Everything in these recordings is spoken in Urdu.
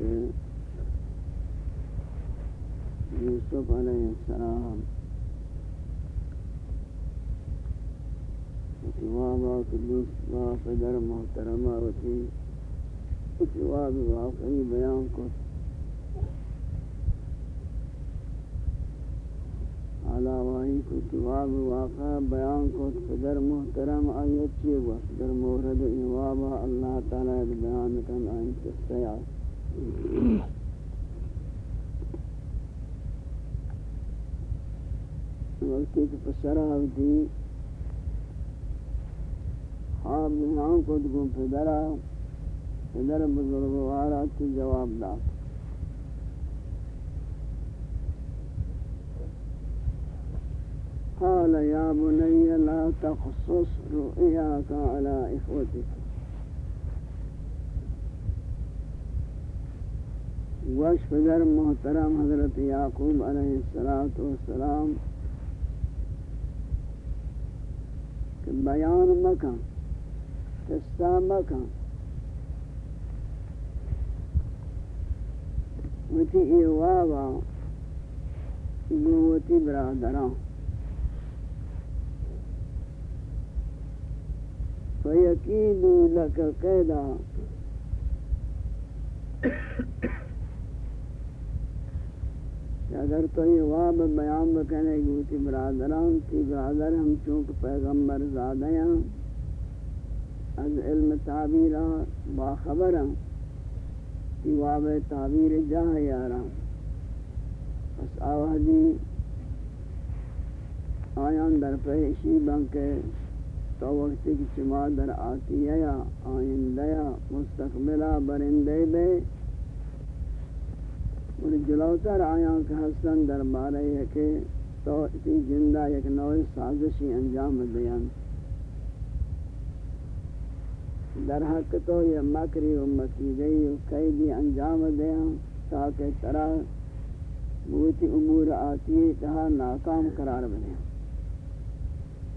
ہو حضرت یوسف علیہ السلام جوابا کلوس با قدر محترمہ ہوتی جواب واقعی بیان کو علاوہی کو جواب واقع بیان کو قدر محترم آیت چی و قدر مورد جوابا اللہ تعالی بیان کن، آئین تستیعات وقتی کہ پسرہ ہوتی خواب نام کو دکھوں پدرہ پدر بزرگوارا کی جواب دا قال يا بني لا تخصص رؤياك على إخوتك. وش پدر محترم حضرت یعقوب علیہ الصلوۃ والسلام. کہ بیان مکان قصہ مکان وتی ایوابا گوتی برادران. فیقیدو لک قیدا. اگر تو یہ واب بیان بکنے گوتی برادران تی برادر ہم چونکہ پیغمبر زادہ ہیں، از علم تعبیرہ باخبر ہیں تی واب تعبیر جاہ یارا پس آوہدی آیان در پیشی بنکے تو وقتی کی چما در آتی ہے یا آئندہ مستقبلہ برندے بے۔ اور جلوتر آیاں کہ حسن دربارے ہے کہ تو اسی زندہ ایک نوع سازشی انجام دیان۔ در حق تو یہ مکری و مکیدی و قیدی انجام دیان تاکہ طرح بوتی امور آتی تہا ناکام قرار بنے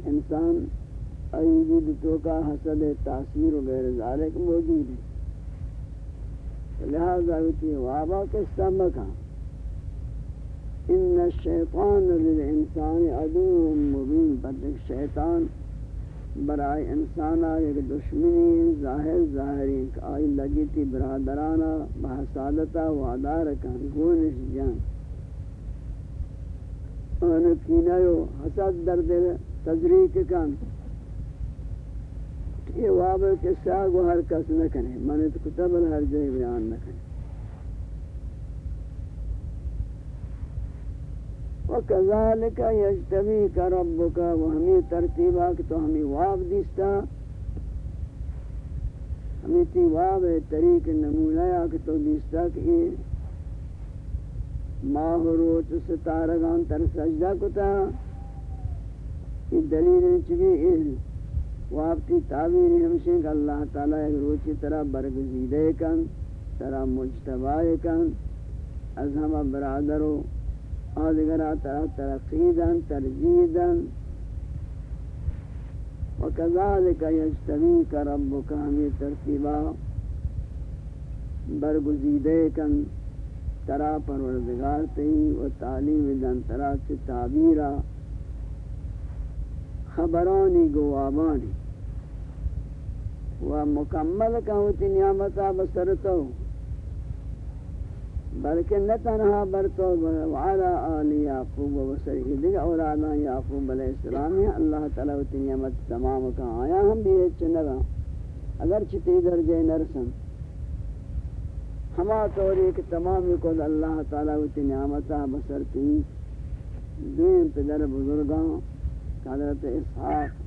انسان ایدی تو کا حسد تاثیر و غیر ذالک موجود ہے۔ لہذا ہوتی وابا کے سمکا إن الشیطان للإنسان عدو مبین پر ایک شیطان برائے إنسانا ایک دشمنی ظاہر ظاہری آئی لگی تھی برادرانا بحسادتا وعدار کن گونش جان. آنو کینایو حسد در دل تذریق کن یہ واب کے ساگ و ہر کس نہ کرے من تو کتب ہر جگہ بیان نہ کرے وکذالک یجتبیک ربک وہمی ترتیبہ تو ہمیں واب دیستا۔ ہمیں تی واب طریق نمونہ کہ تو دیستا کہ یہ ماہ روچ ستارگان تر سجدہ کتا۔ یہ دلیل چکی علم وابتی تعبیر ہمشہ کہ اللہ تعالیٰ ایک روچی طرح برگزیدے کن، طرح مجتبائے کن، از ہمہ برادرو آدھگرہ طرح ترقیدن ترجیدن وکذالک یجتبیک ربک ہمیں ترتیبہ برگزیدے کن، طرح پروردگار تی و تعلیم دن، طرح چی تعبیرہ، خبرانی گوابانی۔ و مکمل کہوتی نعمتا بسرتو بلکہ نہ تنہا برتو وعلا آل یعقوب و سری دیگا اولادان یعقوب علیہ السلام ہیں۔ اللہ تعالیٰ و نعمت تمام کا آیا ہم بھی ایچ نگا اگر چھتی درجے نرسن ہما طوری کہ تمام کو اللہ تعالیٰ و نعمتا بسرتی دین پدر بزرگاں حضرت اسحاق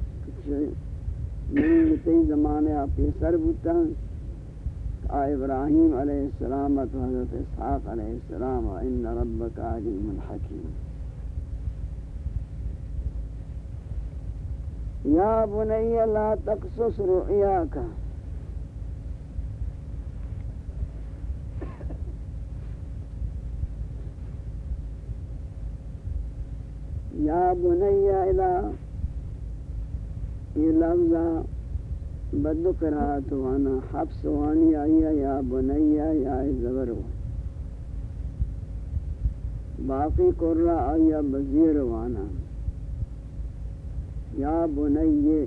من تی زمانے آپ سر بوتاں ابراہیم علیہ السلام و حضرت اسحاق علیہ السلام، ان ربک علیم الحکیم۔ یا بنی، لا تقصص رؤیاک۔ یا بنی، الہ یہ لفظہ بدو قرآت وانا حفظ وانی آیا یا بنیا یا زبر باقی قرآ آیا بزیر وانا یا بنی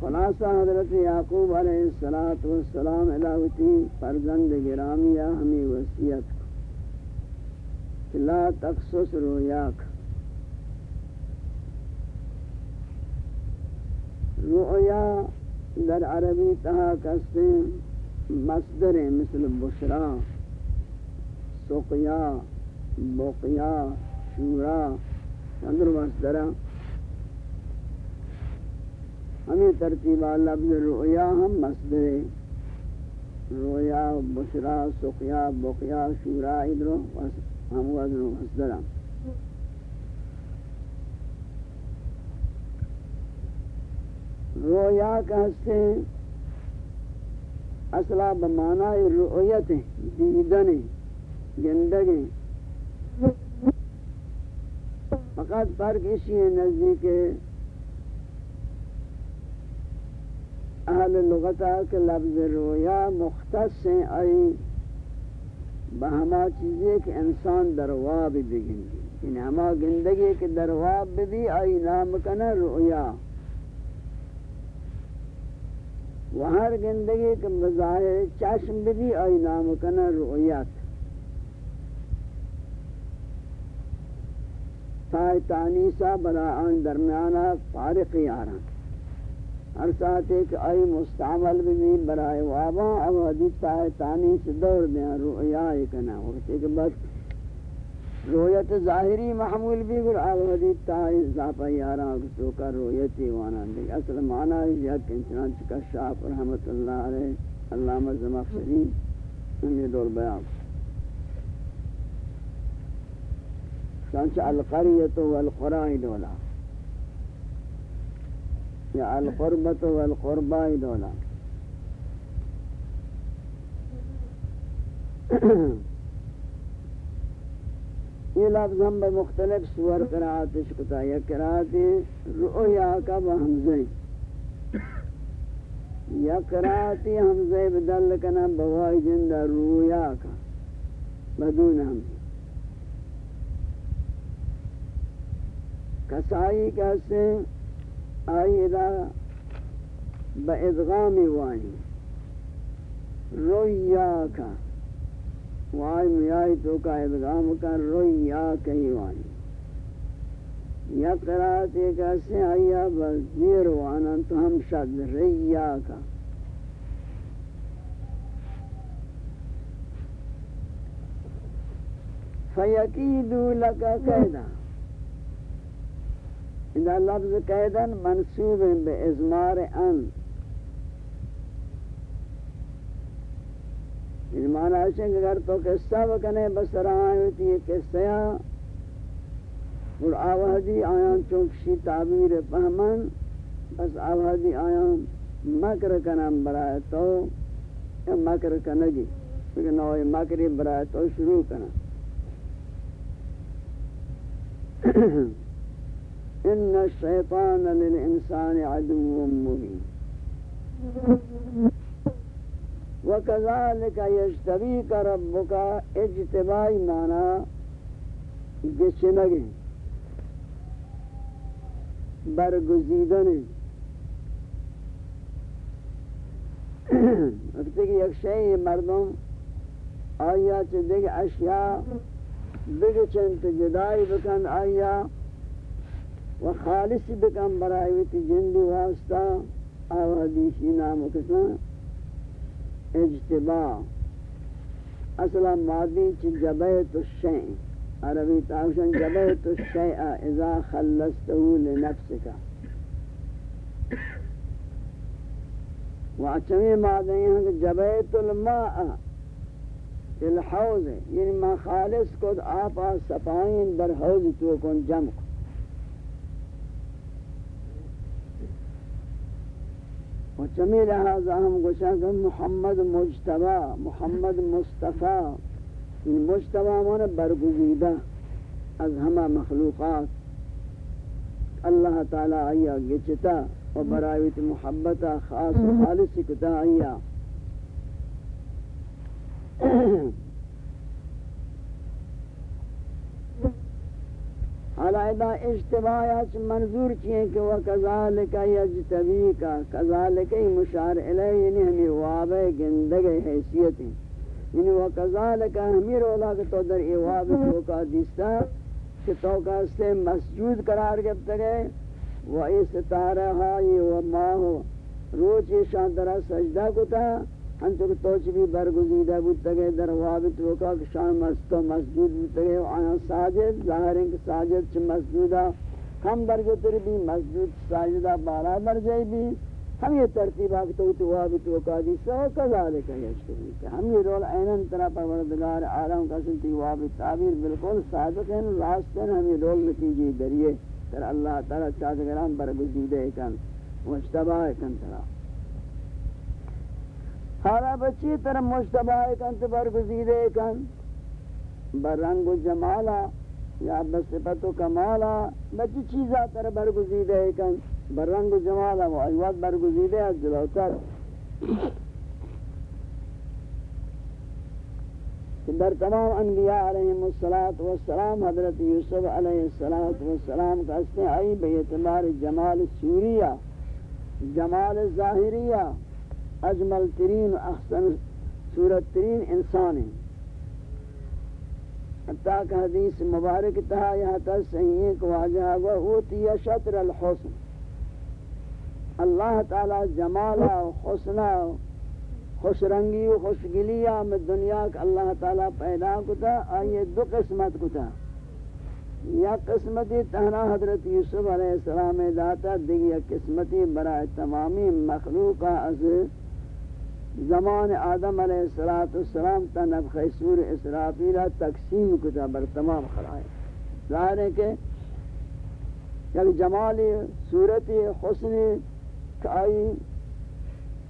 خلاصہ حضرت یعقوب علیہ السلام علاوتی فرزند گرامیہ ہمیں وسیعت لا تقصص رویاک رؤیا در عربی تہا کستے مصدر مثل بشرا سقیا بقیا شورا اندر مصدرہ ہمیں ترتیبہ لفظ رؤیا ہم مصدر رویا بشرا سقیا بقیا شورا ادھر ہم وزن و مصدرہ رویا کہتے ہیں اصلا بمعنی رؤیت دیدن گندگی فقط فرق اسی ہے نزدیک اہل لغتہ کے لفظ رویا مختص ہیں، آئی بہما چیزیں کہ انسان درواب بگندی یعنی ہما گندگی کے درواب بھی آئی نام کنا رؤیا۔ وہر گندگی کے مظاہر چشم بھی آئی نام کنا رؤیات تائی تانیسا برا آن درمیانا فارقی آران ہر ساتھ ایک آئی مستعمل بھی برائے وابا، اب حدیث تاہ تانی سے دور دیں رؤیا کنا وقت ایک بس رویت ظاہری محمول بھی گر اب حدیث تاہ اضافہ یاران تو کا رویتی وانا دیکھ اصل معنی ہے یہ انسان چکا شاپ رحمت اللہ علیہ، علامہ زمخشری انہیں دور بیان۔ سانچہ القریت والقرائی دولا یا القربت والقربہ دولا یہ لفظ ہم بمختلف سور قرآت شکتا یا قرآت رؤیا کا بحمزیں یا قرآتی حمزے بدل کنا بوائی جندہ رویا کا، بدون حمزے کسائی کہتے ہیں آئیدا با ادغام وانی رویاکا وائی میائی تو کا ادغام کا رویاکا ہی وانی یا قرآت ایک ایسے آئیا بس دیر وأنا تو ہم شد ریاکا فَيَكِيدُ لَكَ كَيْدًا اذا لفظ قیدن منصوب بے ازمار ان اس معنی ہے کہ اگر تو قصہ بکنے بسر آئے ہوتی ہے قصہ اور آوہدی آیاں چونکشی تعبیر فہمن بس آوہدی آیاں مکر کنم برائے تو، یا مکر کنگی. کیونکہ نوے مکری برائے تو شروع کنا ان الشیطان للانسان عدو مبین وَكَذَلِكَ يَجْتَبِيكَ رَبُّكَ اجتبائی مانا گچنگیں برگزیدن. وقتی کہ یک شئی مردم، آیا چھ دیکھ اشیاء، بگچن چنت جدائی بکن آیا و خالص بکن برائیویتی جندی واسطہ آو حدیثی نام کسان اجتباع اصلا مادی چھ جبیت الشین عربی تاوشن جبیت الشیء اذا خلصته لنفسك واچمی مادی ہیں یعنی کہ جبیت الماء، الحوض یعنی ما خالص کد آپا سپائین در حوض تو کن جمع و چمی لہذا ہم گوشا کہ محمد مجتبہ، محمد مصطفیٰ. ان مجتبہ من برگزیدہ از ہما مخلوقات. اللہ تعالی آیا گچتا و برایت محبتا خاص و خالص کتا آیا. حالا ادا منظور چیئے کہ وہ کذالک یجتبیکا کذالک مشار علیہ یعنی ہمیں وابے گندگے حیثیتیں یعنی وہ کذالک ہمیں رولا کہ تو در ایواب تو دیستا کہ تو کا سے مسجود قرار گفتا گئے۔ و ای ستارہ ہائی و ماہ روچ شان درہ سجدہ کتا۔ انتو کہ توچ بھی برگزیدہ بودتا گئے در وابط وکا کہ شان مستو مسجود بودتا گئے۔ آنا ساجد، ظاہر ہیں کہ ساجد چھ مسجودہ۔ کم درجہ تر بھی مسجود ساجدہ بارا درجہ بھی۔ ہم یہ ترتیب آکتا تو تو وابط وکا دی جی۔ سو کذالک یشتری کہ ہم یہ رول اینن طرح پروردگار عالم کا سنتی وابط تعبیر بالکل صادق ہیں راست ہیں۔ ہم یہ رول نتیجی دریئے تر اللہ تعالی چاہدگران برگزیدہ کن مجتبہ کن طرح۔ حالا بچی طرح مشتبہ کن تو برگزیدے کن برنگ و جمالا یا بصفت و کمالا. بچی چیزا طرح برگزیدے کن برنگ و جمالا و ایوات برگزیدے از جلوتر. در تمام انبیاء علیہم السلام حضرت یوسف علیہ السلام کا اس نے آئی بے اعتبار جمال سوریہ، جمال ظاہریہ اجمل ترین و احسن صورت ترین انسان ہیں۔ حتیٰ کہ حدیث مبارک تہا یہاں تا صحیح ایک واجہ ہوا اوتی شطر الحسن۔ اللہ تعالی جمالا و حسنا و خوش رنگی و خوشگلی میں دنیا کا اللہ تعالی پیدا کتا، آئیے دو قسمت کتا۔ یا قسمتی تہنا حضرت یوسف علیہ السلام داتا دیگی قسمتی برای تمامی مخلوق از زمان آدم علیہ السلام تا نفخ سور اسرافیلہ تقسیم کتا بر تمام خلائق. ظاہر ہے کہ یک جمالی صورتی حسنی کائی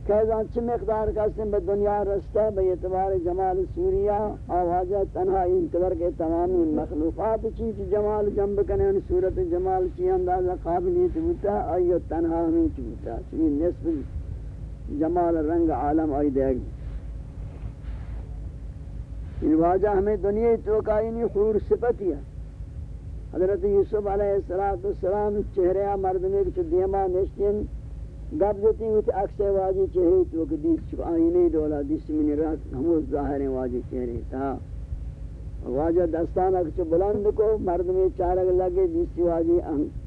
کہزان چھ مقدار کسیم بے دنیا رستہ بے اعتبار جمال سوریہ آوازہ تنہا انقدر کے تمامی مخلوقات چیز جمال جنب کنے ان صورت جمال چی اندازہ قابلیت بوتا آئیو تنہا ہمیں چوتا چوی نصف جمال رنگ عالم آئی دے۔ ان واجہ ہمیں دنیا تو کائنی خور صفتی ہے۔ حضرت یوسف علیہ السلام چہرے مرد میں کچھ دیما نشتین۔ گب دیتی ہوئی تھی اکسے واجی چہرے تو کہ دیس چکا آئینی دولا دیس منی رات ہمو ظاہر ہیں واجی چہرے تا۔ واجہ دستانہ کچھ بلند کو، مرد میں چارک لگے، دیس واجی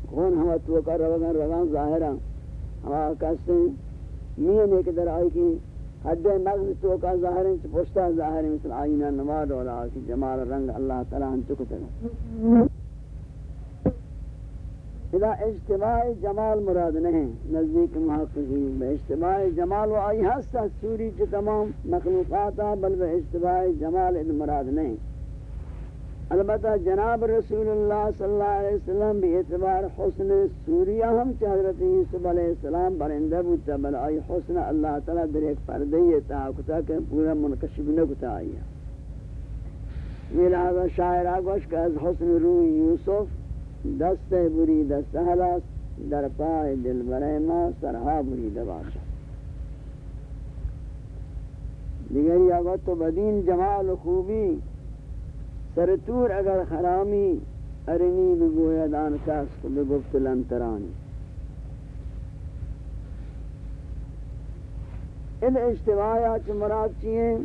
خون ہوا تو کا روگان روگان ظاہرہ ہوا کہتے ہیں مین ایک در آئی کی حد مغز تو کا ظاہر ہے پوشتا ظاہر ہے، مثل آئینہ نماد والا کی جمال رنگ اللہ تعالیٰ ہم چکتے ہیں۔ اذا اجتماع جمال مراد نہیں، نزدیک محققین میں اجتماع جمال و آئی ہستا سوری کے تمام مخلوقاتا بل بے اجتماع جمال مراد نہیں۔ البتہ جناب رسول اللہ صلی اللہ علیہ وسلم بھی اعتبار حسن سوریہ ہم چہ حضرت یوسف علیہ السلام برندہ بودتا بل آئی حسن اللہ تعالیٰ در ایک پردی تاکتا کہ پورا منکشب نکتا آئی یہ لہذا شاعر آگوش کہ از حسن روی یوسف، دست بری دست حلاس، در پائے دل برے ما سرہا بری دباشا دیگر یا تو بدین جمال خوبی سرطور اگر خرامی ارنی بگویا دان کس کو بگفت لنترانی. ان اجتماعات مراد چیئے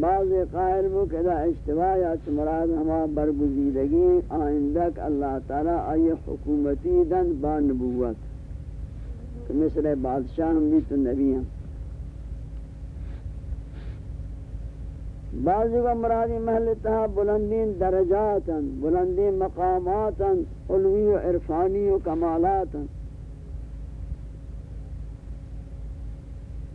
بعض قائل وہ کہ دا اجتماعات مراد ہما برگزیدگی آئندک اللہ تعالیٰ آئی حکومتی دن با نبوت. مثل بادشاہ ہم بھی تو نبی ہیں بعضی کا مرادی محل تہا بلندین درجاتا، بلندین مقاماتا، علوی و عرفانی و کمالاتا۔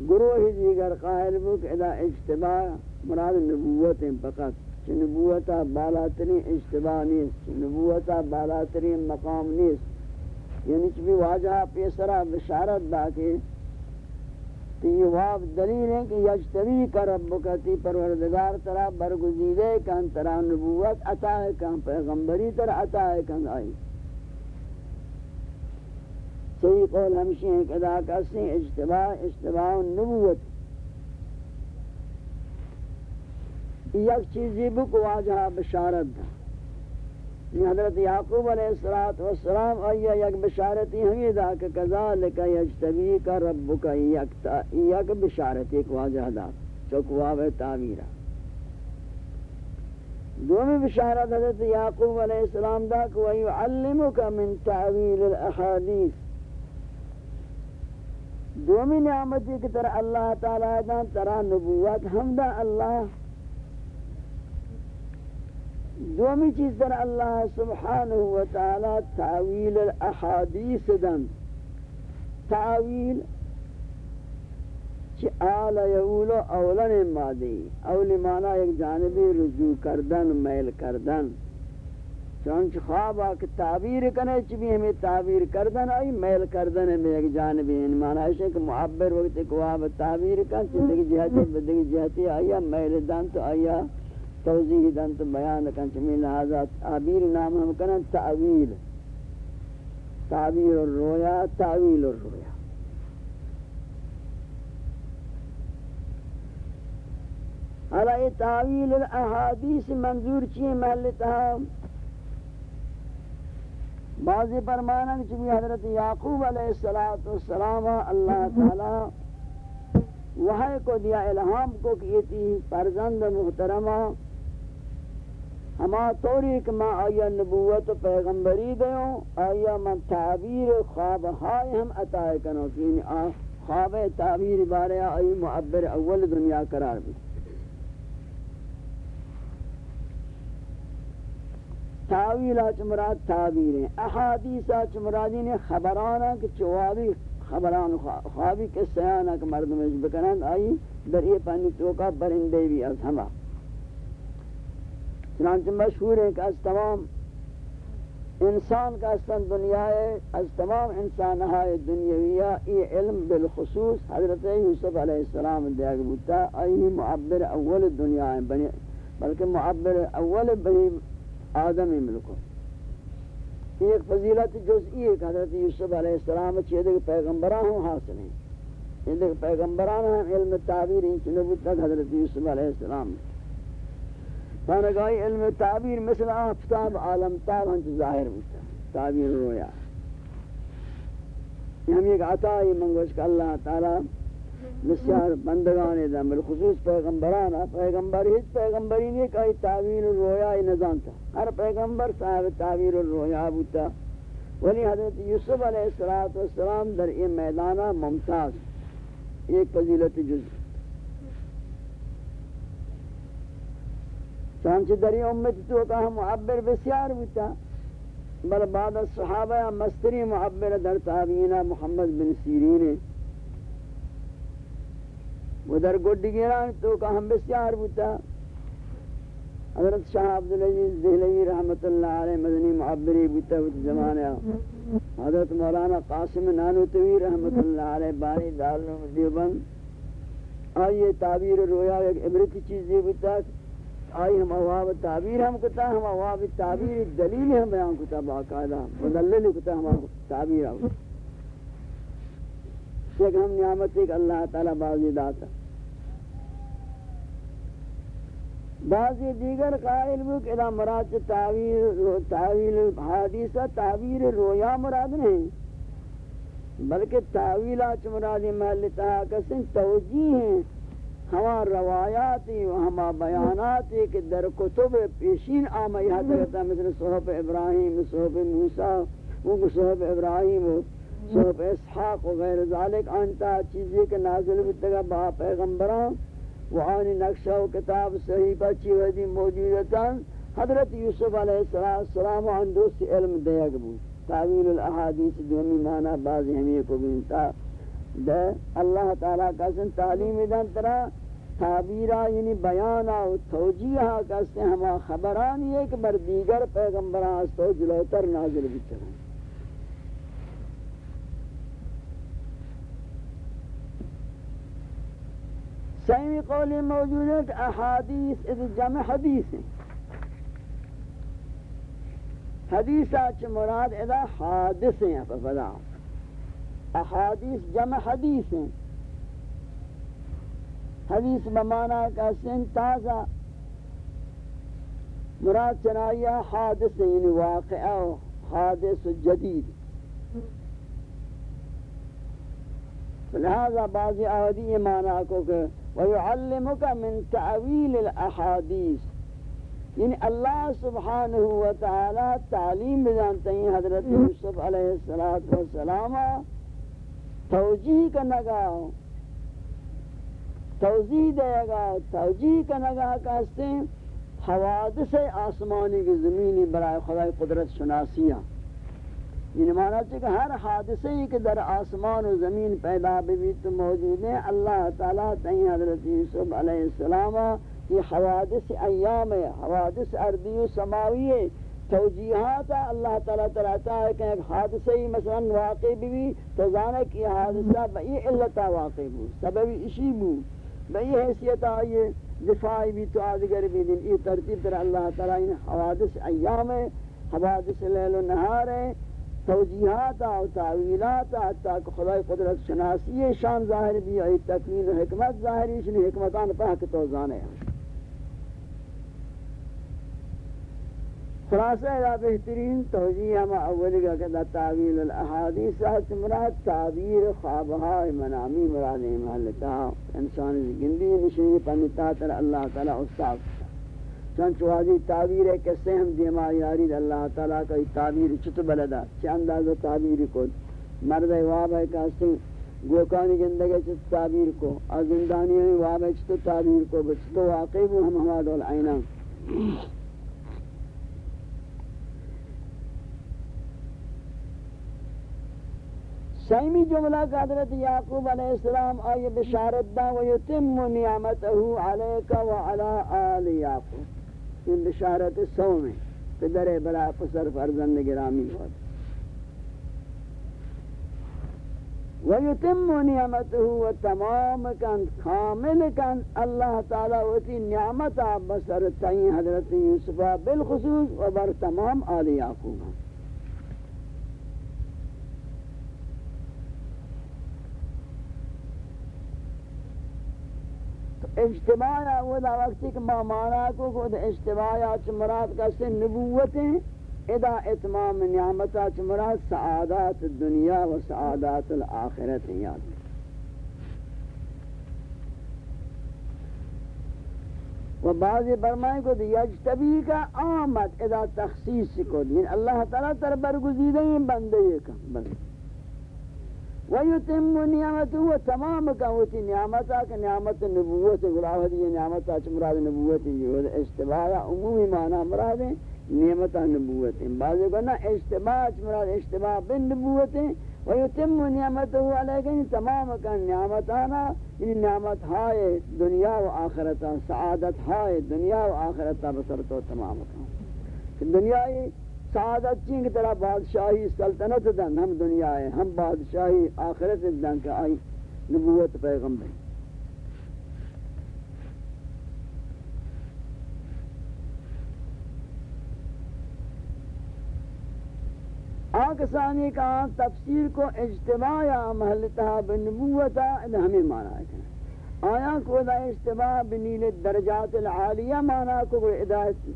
گروہ دیگر قائل بک ادا اجتباع، مراد نبوت فقط۔ چھ نبوتا بالاترین اجتباع نیست چھ نبوتا بالاترین مقام نیست۔ یعنی چھ بھی واجہ پیسرہ بشارت دا کہ یہ واب دلیل ہے کہ یجتوی کا رب کتی پروردگار ترا برگزیدے کن ترا نبوت عطا ہے کن پیغمبری تر عطا ہے کن آئی۔ صحیح قول ہمشی ہیں کہ ادا کسی اجتباع اجتباع نبوت۔ یک چیزی بکو آجہا بشارت دا۔ حضرت یعقوب علیہ السلام آیا یک بشارتی ہمیں دا کہ کذالک یجتبی کا ربک یک بشارت، ایک واضح دا چکواب تعمیرہ دومی بشارت حضرت یعقوب علیہ السلام دا کہ وَيُعَلِّمُكَ مِن تَعْوِيلِ الْأَحَادِيثِ دومی نعمتی کی طرح اللہ تعالیٰ دا ترہ نبوت ہم دا، اللہ دومی چیز در اللہ سبحانہ و تعالی تعویل الاحادیث دن. تعویل چی آل یولو اولن مادی. اولی مانا ایک جانبی رجوع کردن، میل کردن. چونچ خواب آکے تعبیر کنے چی بھی ہمیں تعبیر کردن، آئی میل کردن ہمیں ایک جانبی. یعنی ان مانا ہے کہ معبر وقت ایک خواب تعبیر کن، چی دیکھ جہتی بدگی جہتی آیا میل دن تو آیا توضیح دن تو بیان کن چمی لہذا تعبیر نام ہم کنن تعویل. تعبیر الرویا، تعویل الرویا. حالا یہ تعویل الاحادیث منظور چیئے محلتها بعضی فرمانا چمی حضرت یعقوب علیہ السلام اللہ تعالی وحی کو دیا الہام کو کیتی فرزند محترمہ ہما طوری کہ میں آیا نبوت و پیغمبری دیوں، آیا من تعبیر خواب ہائی ہم عطائے کنو کہ یعنی خواب تعبیر بارے آئی معبر اول دنیا قرار بھی تعویل آچ مراد تعبیر ہیں احادیث آچ مرادی یعنی خبرانا کہ چوابی خبران خوابی کے سیانہ کہ مردم اس بکنند، آئی در یہ پانی توکا برندے بھی از ہمہ چنانچہ مشہور ہے کہ از تمام انسان کا استن دنیا ہے، از تمام انسان ہے دنیاویہ ای علم بالخصوص حضرت یوسف علیہ السلام دیگ بوتا ای معبر اول دنیا ہے بنی بلکہ معبر اول بنی آدم ملکو۔ ایک فضیلت جزئی ہے کہ حضرت یوسف علیہ السلام چیدے کہ پیغمبران ہوں حاصل ہیں۔ چیدے کہ پیغمبران ہم علم تعبیر ہیں چنبوت تک حضرت یوسف علیہ السلام۔ فانگاہی علم تعبیر مثل آفتاب عالم تاب ہنچ ظاہر ہوتا تعبیر رویا۔ ہم ایک عطائی منگوش کہ اللہ تعالی بسیار بندگان دا بالخصوص پیغمبران، پیغمبر ہیچ پیغمبری نہیں کہ تعبیر رویا ہی نظام تھا ہر پیغمبر صاحب تعبیر رویا ہوتا ولی حضرت یوسف علیہ السلام در این میدانہ ممتاز، ایک فضیلت جزئی چانچہ دری امت تو کا معبر بسیار بوتا بل بعد الصحابہ مستری معبر در تابعین محمد بن سیرین و در گڈگیران تو کا ہم بسیار بوتا حضرت شاہ عبدالعزیز دہلوی رحمت اللہ علیہ مدنی معبری بوتا ہوتا زمانہ۔ حضرت مولانا قاسم نانوتوی رحمت اللہ علیہ بانی دارلوم دیوبند۔ آئیے تعبیر رویا ایک عبرتی چیز چیزی بوتا آئی ہم اواب تعبیر ہم کتا، ہم اواب تعبیر دلیل ہم بیان کتا، باقاعدہ مدلل کتا، ہم تعبیر آئی ایک ہم نعمت، ایک اللہ تعالی بازی داتا بعضی دیگر قائل بھی کہ ادا مراد تعویل تعویل حادثہ تعویر رویا مراد نہیں. بلکہ تعویلات مراد محل کسن توجیہ ہیں. ہما روایاتی و ہما بیاناتی کہ در کتب پیشین آمائی حد مثل صحب ابراہیم، صحب موسیٰ، وہ صحب ابراہیم و صحب اسحاق و غیر ذالک آنتا چیزی کے نازل بتگا با پیغمبران و آنی نقشہ و کتاب صحیفہ چیوہدی موجودتا حضرت یوسف علیہ السلام و آن دوست علم دیا گبود تعویل الاحادیث دومی معنی بعضی ہمیں کو بینتا دے اللہ تعالیٰ کا سن تعلیم دن ترا تعبیرہ یعنی بیانہ و توجیہہ کستے ہما خبران یہ کہ بر دیگر پیغمبران اس تو جلوتر نازل بھی بچران سیمی قولی موجود ہے کہ احادیث اذ جمع حدیث ہیں۔ حدیث آچ مراد اذا حادث ہیں فضا۔ احادیث جمع حدیث ہیں۔ حدیث بمانا کا سن تازہ۔ مراد چنائیہ حادث یعنی واقعہ حادث جدید۔ لہذا بعضی آدھی یہ معنی کو کہ وَيُعَلِّمُكَ مِن تَعْوِيلِ الْأَحَادِيثِ۔ یعنی اللہ سبحانہ وتعالی تعلیم جانتے ہیں حضرت یوسف علیہ السلام۔ توجیح کرنگا توضیح دے گا توجیح کرنگا کہتے ہیں۔ حوادث آسمانی کی زمینی برای خدای قدرت شناسیاں یعنی مانا کہ ہر حادثے کہ در آسمان و زمین پیدا بھی تو موجود ہیں۔ اللہ تعالیٰ تین حضرت یوسف علیہ السلام یہ حوادث ایام ہے، حوادث اردی و سماوی ہے۔ توجیحات اللہ تعالیٰ تراتا ہے کہ ایک حادثہ ہی مثلا واقع بھی تو زانا کہ یہ حادثہ بئی علتا واقع بھی سببی اشی بھی بئی حیثیت آئیے دفاعی بھی تو آدگر بھی دن، یہ ترتیب در اللہ تعالیٰ ان حوادث ایام ہے حوادث لیل و نہار ہے توجیحات و تعویلات حتی کہ خدای قدرت شناسی شان ظاہر بھی ہے تکوین و حکمت ظاہری، شنی حکمتان پاک تو زانے ہیں۔ خلاصہ ہے بہترین توجیہ ہم اولی کا کہتا تعویل الاحادیث ہے مراد تعبیر خوابہا منامی مراد محلتا انسان گندی نشنی پنتا تر اللہ تعالی استاد. چنچ واجی تعبیر ہے کہ سے ہم دیما یاری اللہ تعالی کا تعبیر چت بلدا چ انداز تعبیر کو مرد واب ہے کہ سے گوکانی زندگی چت تعبیر کو؟ اور زندانی واب ہے چت تعبیر کو؟ بچ تو واقعی ہم ہمارا دول عینا سیمی جملہ کا حضرت یعقوب علیہ السلام آئی بشارت دا ویتم نعمته علیکا وعلا آل یعقوب۔ ان بشارت سو میں پدر بلا پسر فرزند گرامی ہوتا ویتم نعمته و تمام کن کامل کن اللہ تعالی وتی نعمت بسر تین حضرت یوسفہ بالخصوص و بر تمام آل یعقوب۔ اجتماع اولا وقتی کہ ما مانا کو خود اجتماعات مراد کا سے نبوتیں ادا اتمام نعمتات مراد سعادات الدنیا و سعادات الاخرت یاد و بعضی برمائیں کو یجتبی کا آمد ادا تخصیص کو دین اللہ تعالیٰ تر برگزیدہ ہیں، بندے کا بندے۔ ویتم نعمت و ويتم نعمته وتمام كوتي نعمتا كنعمت النبوة غلاوة دي نعمتا مراد نبوة دي اشتباع عمومي معنى مراد نعمتا نبوة بعض قلنا اشتباع مراد استباع بن نبوت اشتباع بالنبوة ويتم نعمته عليك یعنی تمام كان نعمتانا ان یعنی نعمت هاي دنیا و آخرتا سعادت هاي دنیا و آخرتا بسرتو تمام كان في الدنيا سعادت چین کی طرح بادشاہی سلطنت دن ہم دنیا ہے، ہم بادشاہی آخرت دن کا آئی نبوت پیغمبر۔ آکسانی کا تفسیر کو اجتماع یا محلتہ بنبوتا ہمیں مانا ہے۔ آیا کو دا اشتباہ بنیل درجات العالیہ مانا کو ادایت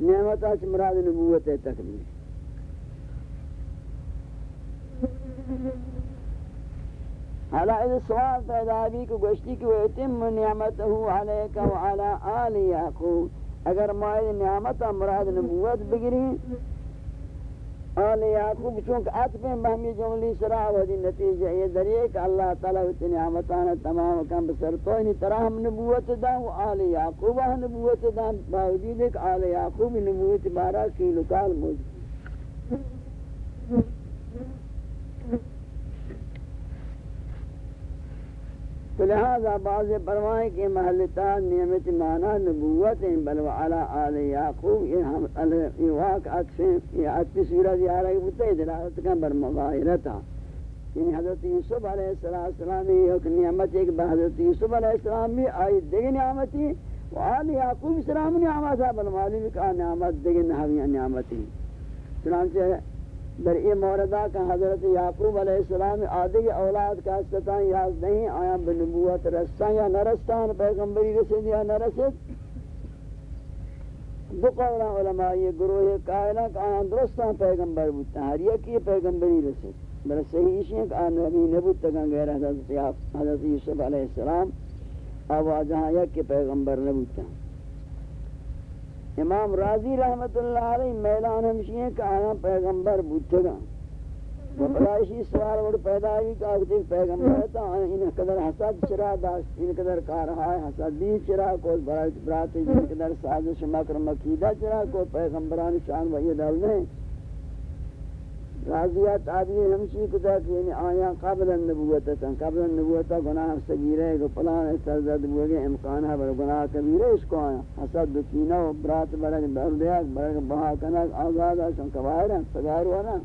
نعمت اچ مراد نبوت تکمیل حالا اذا سوال پیدا بھی کو گوشتی کہ ویتم نعمته علیک وعلا آل یعقوب. اگر مائل نعمت مراد نبوت بگری آل یعقوب، چونکہ عطف بہمی جملی سرا ودی نتیجہ یہ ذریعہ کہ اللہ تعالیٰ اتنی نعمتان تمام کم بسر تو انہی طرح ہم نبوت دا و آل یعقوب نبوت دا باوجود ایک آل یعقوب نبوت بارہ کیلو کال موجود تو لہذا بعض پروائیں کہ محلتا نعمت مانا نبوت ہیں، بل وعلا آل یعقوب، یہ ہم یہ واقعات یہ عطف سورہ یہ آ رہی بتا دلالت کا بر یعنی حضرت یوسف علیہ السلام یہ ایک نعمت ایک حضرت یوسف علیہ السلام بھی آئی دیگی نعمتی و آل یعقوب السلام نعمت ہے، بل معلوم کا نعمت دیگی نحوی نعمتی چنانچہ در یہ موردہ کا حضرت یعقوب علیہ السلام آدھے اولاد کا ستان یاد نہیں آیا بنبوت رستان یا نرستان پیغمبری رسید یا نرسید. دو قولا علماء یہ گروہ قائلہ کہ آیا درستان پیغمبر بودتا ہر یک یہ پیغمبری رسید. بل صحیح ہے کہ آیا نبی نبودتا کہ غیر حضرت یوسف علیہ السلام آوازہاں یک پیغمبر نبودتا امام راضی رحمت اللہ علیہ میلان ہمشی ہیں کہ آیا پیغمبر بودھگا بلائشی سوال وڑ پیدا ہوئی کہ آگتی پیغمبر ہے تو ان قدر حسد چرا داشت ان قدر کارہا ہے حسد بھی چرا کو براتی ان قدر سازش مکر مکیدہ چرا کو پیغمبران شان وحید دل نہیں راضیہ تعبیر ہمشی کتا کہ یعنی آیا قبل النبوت تن، قبل النبوت گناہ سگیرے گو پلان سرزد بوگے امکان ہے بر گناہ کبیرے اس کو آیا۔ حسد دکینہ و برات برگ بردیاک برگ بہا کنک آزاد آشان کبائر ہیں، سگار وانا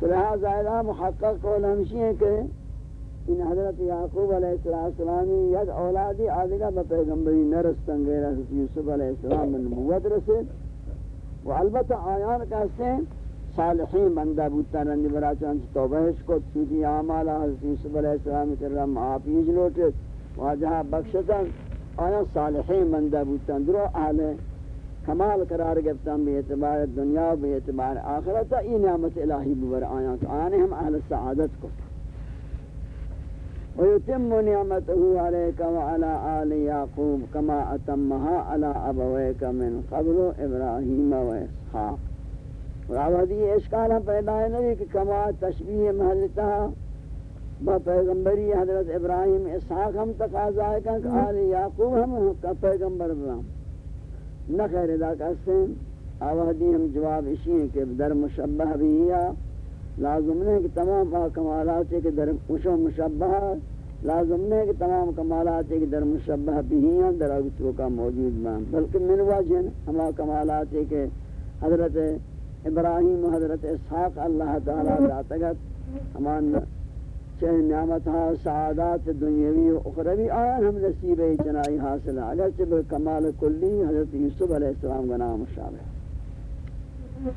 تو لہذا الہ محقق قول ہمشی ہے کہ ان حضرت یعقوب علیہ السلامی یک اولادی آدھگا با پیغمبری نرستن غیر حضرت یوسف علیہ السلام نبوت رسید و البتہ آیان کہتے ہیں صالحین بندہ بودتا رنی برا چانچ توبہش کو سوچی آمالا حضرت یوسف علیہ السلام کرم آپیج لوٹت واجہا بخشتا آیا صالحین بندہ بودتا درو اہل کمال قرار گفتن بے اعتبار دنیا و بے اعتبار آخرتا ای نعمت الہی بور آیا تو آنے ہم اہل سعادت کو۔ ويتم نعمته عليك وعلى آل يعقوب كما أتمها على أبويك من قبل إبراهيم وإسحاق راودی اشکال پیدا ہے نبی کہ کما تشبیہ محلتا با پیغمبری حضرت ابراہیم اسحاق ہم تقاضا ہے کہ آل یعقوب ہم کا پیغمبر برام نہ خیر ادا کرتے ہیں آوہدی ہم جواب اسی ہیں کہ در مشبہ بھی ہے۔ لازم نہیں کہ تمام کمالات ہے کہ در مشبہ لازم نہیں کہ تمام کمالات ہے کہ در مشبہ بھی ہیں در اگتو کا موجود بان بلکہ من وجہ ہما کمالات ہے کہ حضرت ابراہیم و حضرت اسحاق اللہ تعالیٰ داتگت ہمان چاہے نعمت ہاں سعادات دنیاوی و اخروی آیا ہم نصیب چنائی حاصل ہے اگرچہ بالکمال کلی حضرت یوسف علیہ السلام کا نام مشابہ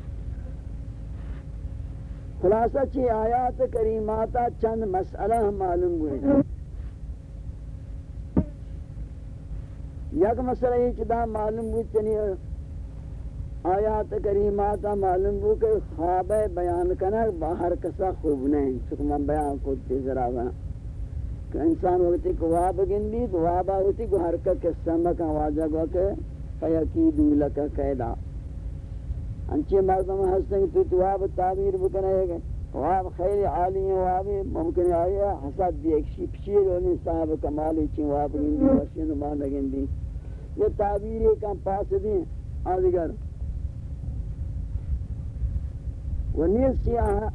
خلاصہ چی آیات کریماتا چند مسئلہ ہم معلوم ہوئے یک مسئلہ یہ چدا معلوم ہوئی چنی آیات کریمات معلوم ہو کہ خواب بیان کرنا باہر کسا خوب نہیں چکہ میں بیان کو ذرا بنا کہ انسان وقتی کو واب گن گندی تو وابا ہوتی کو حرکت قصہ مکہ واجہ گو کہ فیقیدو لکا قیدا۔ انچے مردم ہستے ہیں تو تو واب تعبیر بکنے گے واب خیر عالی ہیں وابی ممکن آیا حسد دی ایک شیپ شیر ہونی صاحب کمالی چین واب گن گندی وشین مانا گندی یہ تعبیر کم پاس دیں آدھگر ونیز سیاہ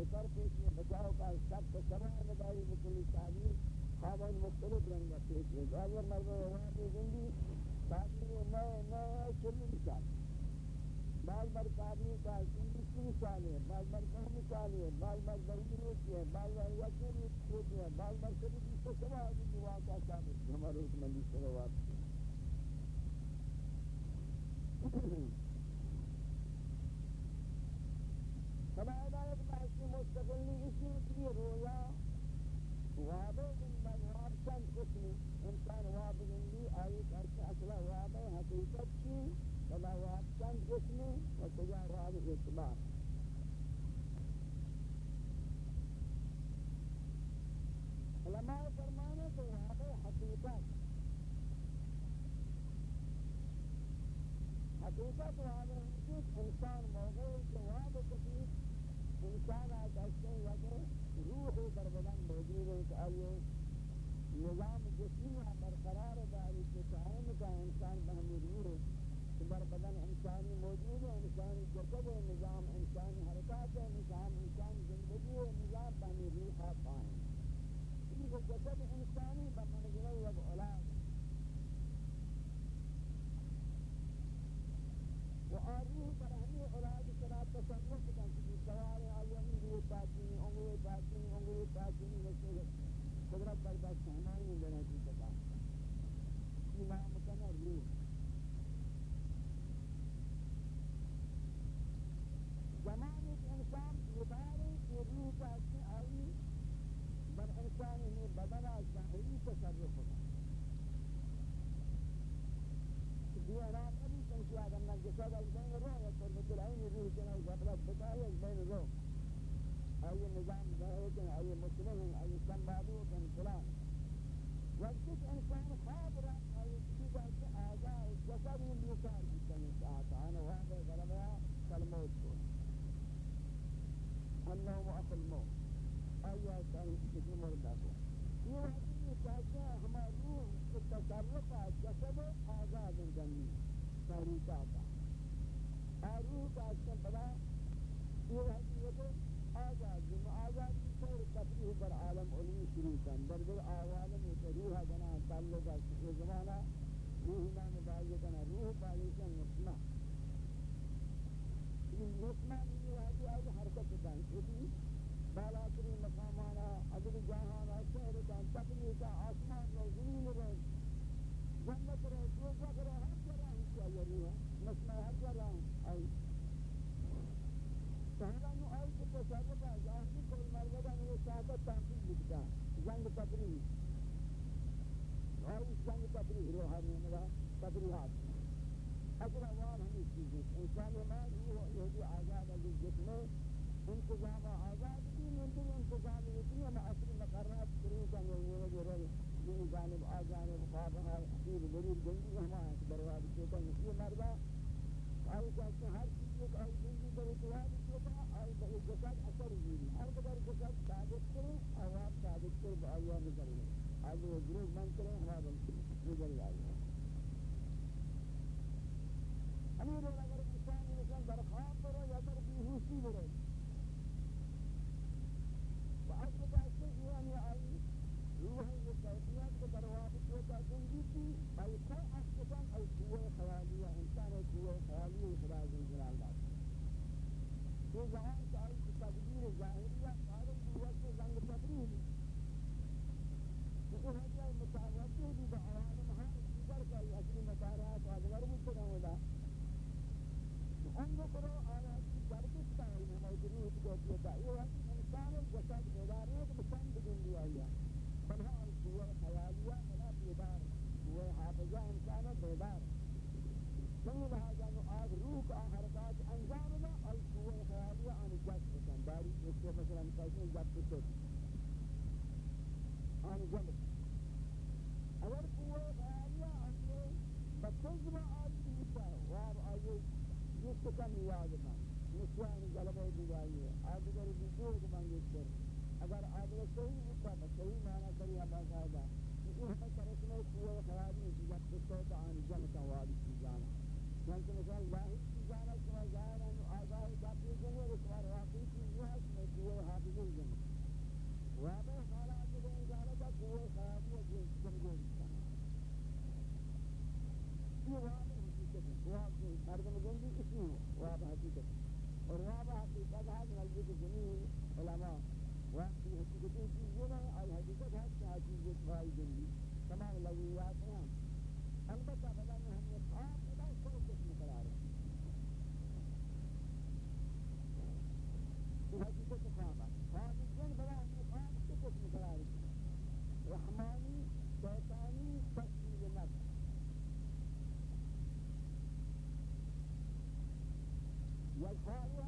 نکر پیش میں بچاؤ کا سب کو سرنگ لگائی بکلی تعبیر خواہد مختلف رنگ پیش میں اگر مردوں وہاں کی زندگی تعبیر نئے نئے چلی مثال بعض بار تعبیر کا زندگی مثال ہے، بعض بار کم مثال ہے، بعض بار ضروری ہوتی ہے، بعض بار یقین ہوتی ہے۔ بعض بار کبھی دوسرے سوا ہوتی ہے۔ واقعہ ثابت ہمارے حکمندی سوا دستے وگر روح در بدن موجود ہے کہ آئیے نظام جسمی برقرار داری کہ تعین کا انسان بہمی روح در بدن انسانی موجود ہے انسانی جذب ہے نظام انسانی حرکات ہے سگ بین رو یا قربت العین روح کنا غفلت بتا از بین رو آئی نظام ظاہر کن آئی مسلم آئی سنبادو کن تقریر ہاتھ اگر آواز ہمیں چیزیں انسان ہمارے وہ یہ بھی آئے طلب ہو دی جائیے آج Yeah.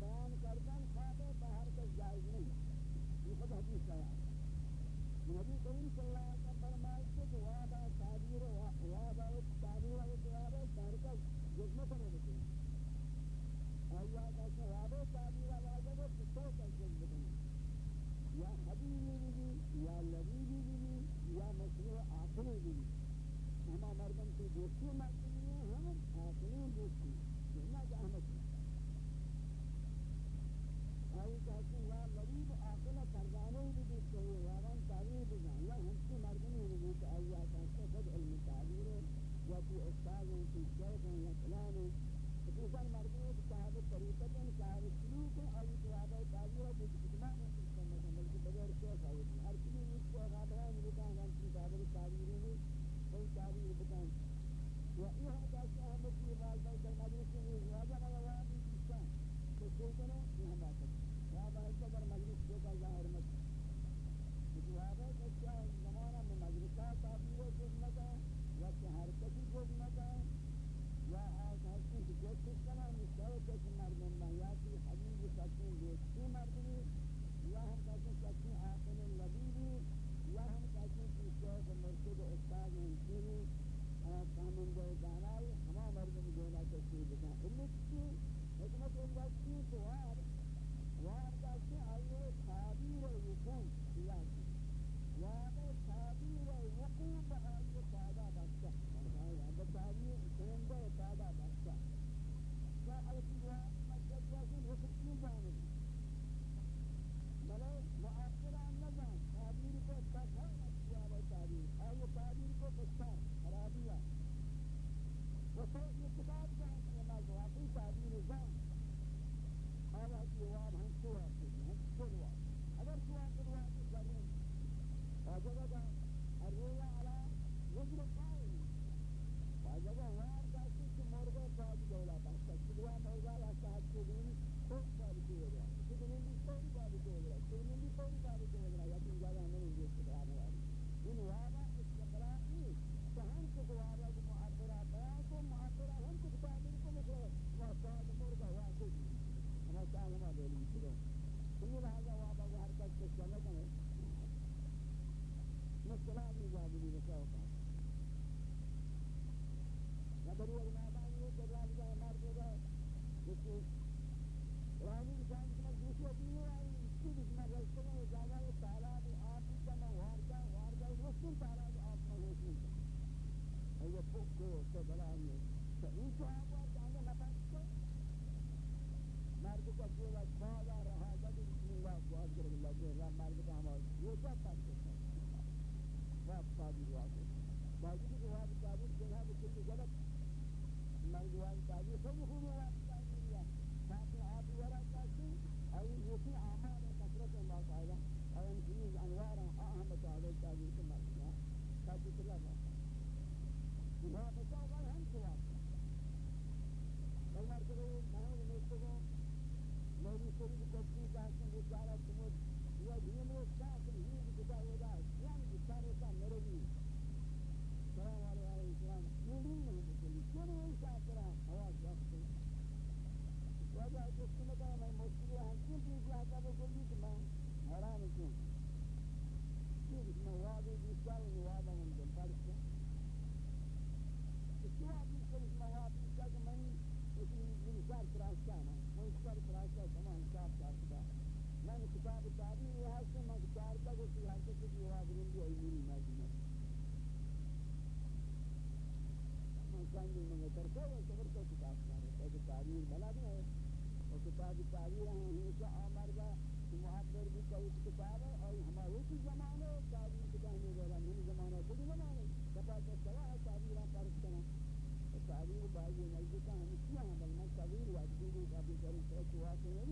بیان کردن خواب بہر کس جائز نہیں یہ خود حدیث ہے نبی کریم صلی اللہ تاریخ واجبی ہے ابھی کریں تو واقعی نہیں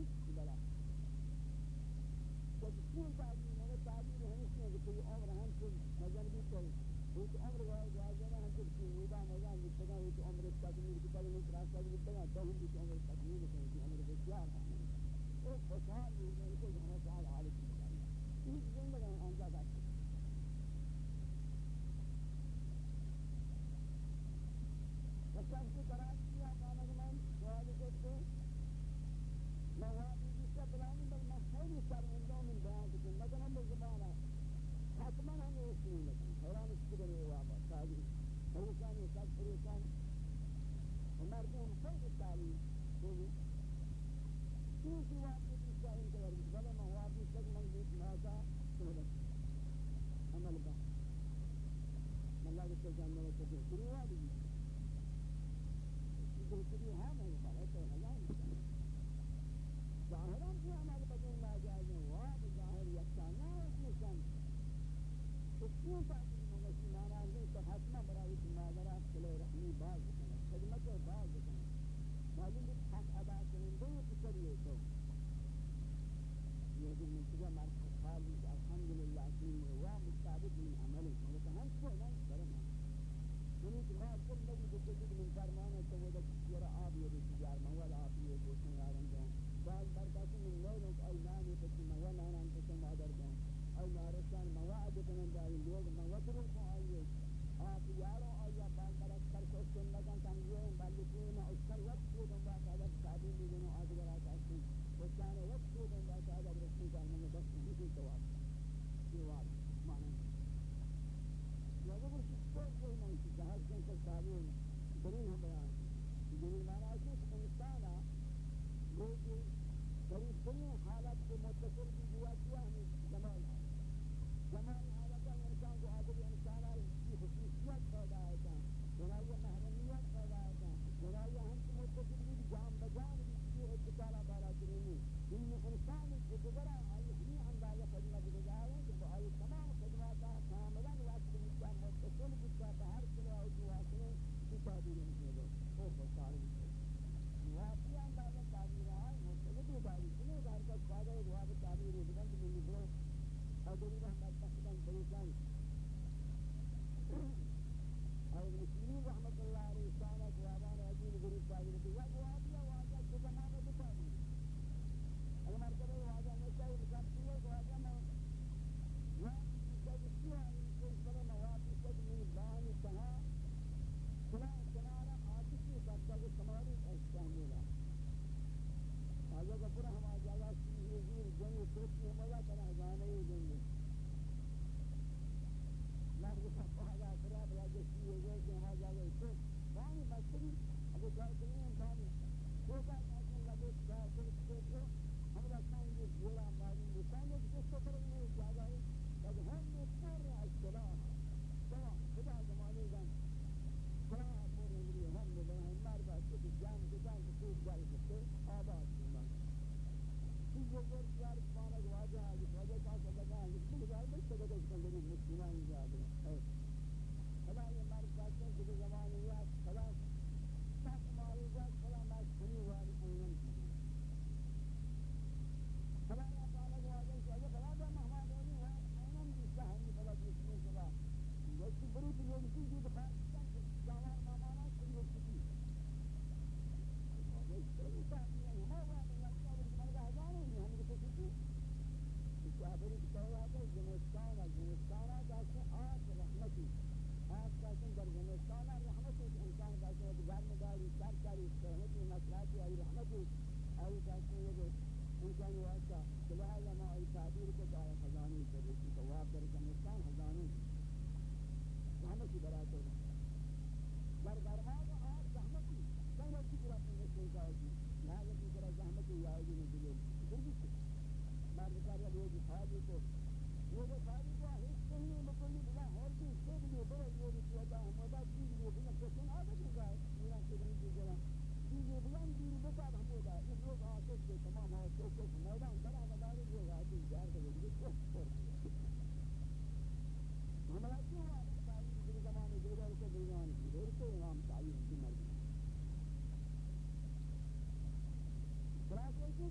سکتا ہے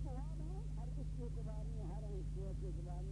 ہر اس کے اعتبار میں ہر حیثیت کے اعتبار